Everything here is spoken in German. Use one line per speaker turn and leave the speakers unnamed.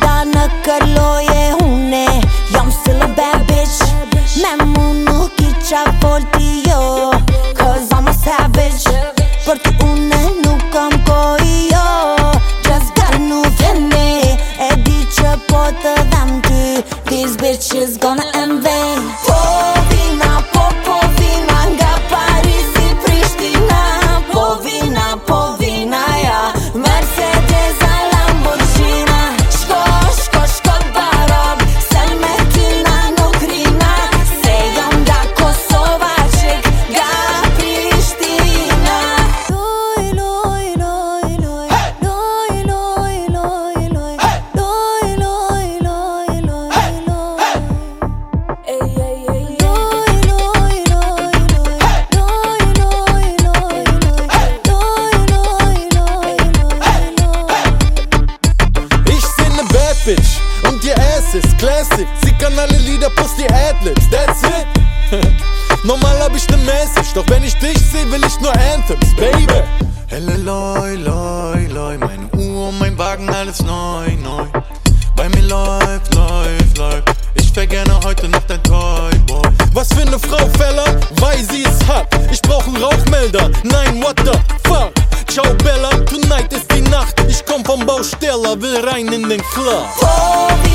da në kërloje hune Jam still a bad bitch. Me mu nuk i qa fol ti jo Cause I'm a savage. Për ti une nuk kam koj jo Just got new fendi E di që po të dham ty This bitch is gonna invade Oh po,
Bitch und ihr Ass ist Classic. Sie kann alle Lieder plus die Adlibs, that's it. Normal hab ich ne Message, doch wenn ich dich seh, will ich nur Anthems, Baby. Helle loi, loi, loi, meine Uhr mein Wagen, alles neu, neu. Bei mir läuft, läuft, läuft. Ich wär gerne heute noch dein Toy Boy. Was für ne Frau, Fella, weil sie es hat. Ich brauch einen Rauchmelder, nein, what the fuck? Ciao Bella, tonight ist die Bausteller, will rein in den
Club.